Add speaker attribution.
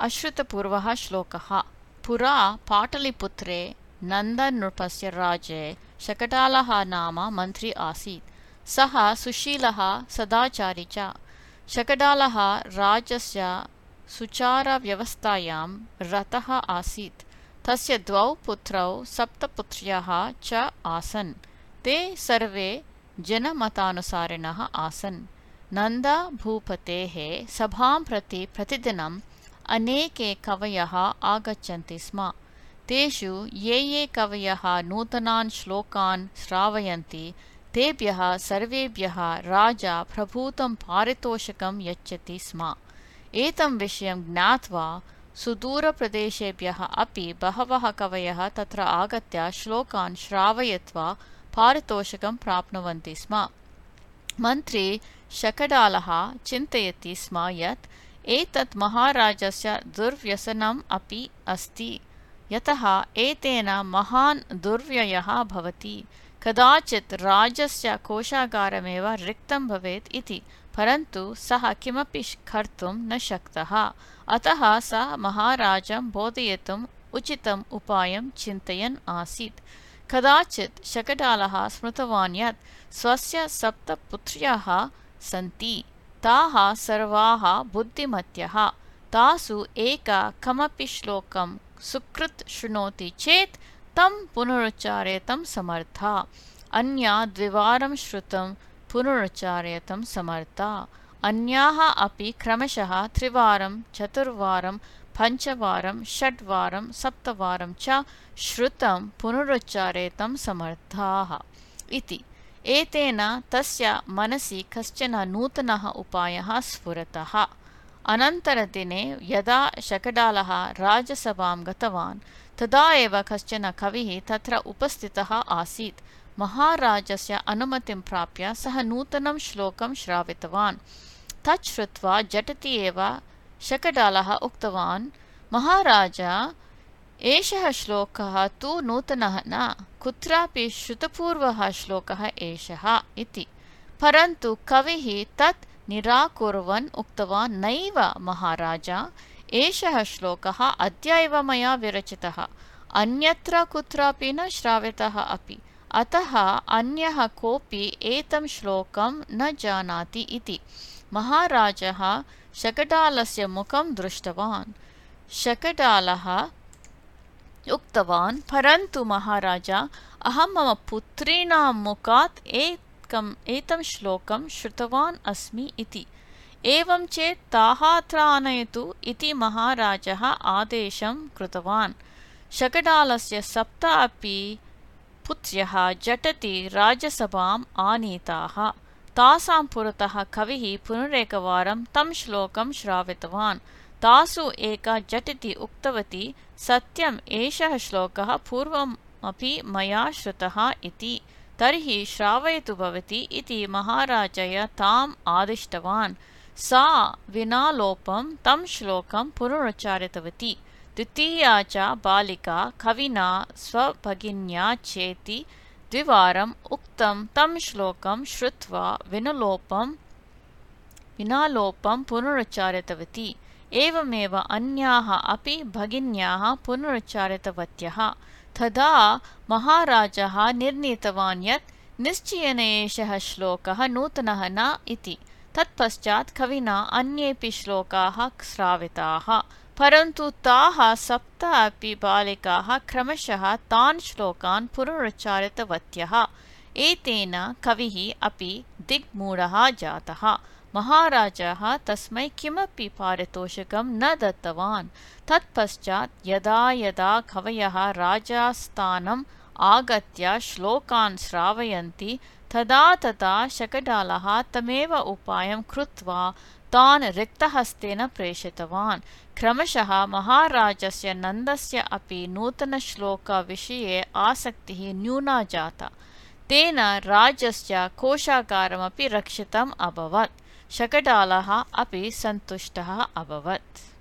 Speaker 1: अश्रुतपूर्वः श्लोकः। पुरा पाटलिपुत्रे नन्दनृपस्य राज्ये शकटालः नाम मन्त्री आसीत्। सः सुशीलः, सदाचारी च। शकटालः राज्यस्य सुचारव्यवस्थायां रतः आसीत्। तस्य द्वौ पुत्रौ सप्तपुत्र्यः च आसन्। ते सर्वे जनमतानुसारिणः आसन्। नन्दभूपतेः सभां प्रति प्रतिदिनम् अनेके कवयः आगच्छन्ति स्म तेषु ये ये कवयः नूतनान् श्लोकान् श्रावयन्ति तेभ्यः सर्वेभ्यः राजा प्रभूतं पारितोषिकं यच्छति स्म एतं विषयं ज्ञात्वा सुदूरप्रदेशेभ्यः अपि बहवः कवयः तत्र आगत्य श्लोकान् श्रावयित्वा पारितोषिकं प्राप्नुवन्ति स्म मन्त्री शकडालः चिन्तयति स्म यत् एतत् महाराजस्य दुर्व्यसनम् अपि अस्ति। यतः एतेन महान् दुर्व्ययः भवति। कदाचित् राज्यस्य कोशागारमेव रिक्तं भवेत् इति परन्तु सः किमपि कर्तुं न शक्तः। अतः सः महाराजं बोधयितुम् उचितम् उपायं चिन्तयन् आसीत्। कदाचित् शकटालः स्मृतवान् यत् स्वस्य सप्तपुत्र्यः सन्ति ताः सर्वाः बुद्धिमत्यः। तासु एका कमपि श्लोकं सुकृत् शृणोति चेत् तं पुनरुच्चारयितुं समर्था। अन्या द्विवारं श्रुतं पुनरुच्चारयितुं समर्था। अन्याः अपि क्रमशः त्रिवारं चतुर्वारं पञ्चवारं षड्वारं सप्तवारं च श्रुतं पुनरुच्चारयितुं समर्थाः। इति एतेन तस्य मनसि कश्चन नूतनः उपायः स्फुरतः। अनन्तरदिने यदा शकडालः राजसभां गतवान् तदा एव कश्चन कविः तत्र उपस्थितः आसीत्। महाराजस्य अनुमतिं प्राप्य सः नूतनं श्लोकं श्रावितवान्। तत् श्रुत्वा झटिति एव शकडालः उक्तवान् महाराज एषः श्लोकः तु नूतनः न कुत्रापि श्रुतपूर्वः श्लोकः एषः इति। परन्तु कविः तत् निराकुर्वन् उक्तवान् नैव महाराज एषः श्लोकः अद्य एव मया विरचितः। अन्यत्र कुत्रापि न श्रावितः अपि। अतः अन्यः कोऽपि एतं श्लोकं न जानाति इति। महाराजः शकटालस्य मुखं दृष्टवान्। शकटालः उक्तवान् परन्तु महाराज अहं मम पुत्रीणां मुखात् एकम् एतं श्लोकं श्रुतवान् अस्मि इति। एवं चेत् ताः अत्र आनयतु इति महाराजः आदेशं कृतवान्। शकटालस्य सप्त अपि पुत्र्यः झटति राजसभाम् आनीताः। तासां पुरतः कविः पुनरेकवारं तं श्लोकं श्रावितवान् तासु एका झटिति उक्तवती सत्यम् एषः श्लोकः पूर्वम् अपि मया श्रुतः इति। तर्हि श्रावयतु भवति इति महाराजय ताम् आदिष्टवान्। सा विना लोपं तं श्लोकं पुनरुच्चारितवती। द्वितीया च बालिका कविना स्वभगिन्या चेति द्विवारम् उक्तं तं श्लोकं श्रुत्वा विनलोपं विनालोपं पुनरुच्चारितवती एवमेव अन्याः अपि भगिन्याः पुनरुच्चारितवत्यः। तदा महाराजः निर्णीतवान् यत् निश्चयेन एषः श्लोकः नूतनः न इति। तत्पश्चात् कविना अन्येऽपि श्लोकाः श्राविताः। परन्तु ताः सप्त अपि बालिकाः क्रमशः तान् श्लोकान् पुनरुच्चारितवत्यः। एतेन कविः अपि दिग्मूढः जातः महाराजः तस्मै किमपि पारितोषिकं न दत्तवान्। तत्पश्चात् यदा यदा कवयः राजास्थानम् आगत्य श्लोकान् श्रावयन्ति तदा तदा शकडालः तमेव उपायं कृत्वा तान् रिक्तहस्तेन प्रेषितवान्। क्रमशः महाराजस्य नन्दस्य अपि नूतनश्लोकविषये आसक्तिः न्यूना जाता। तेन राज्यस्य कोशागारमपि रक्षितम् अभवत् शकटालः अपि सन्तुष्टः अभवत्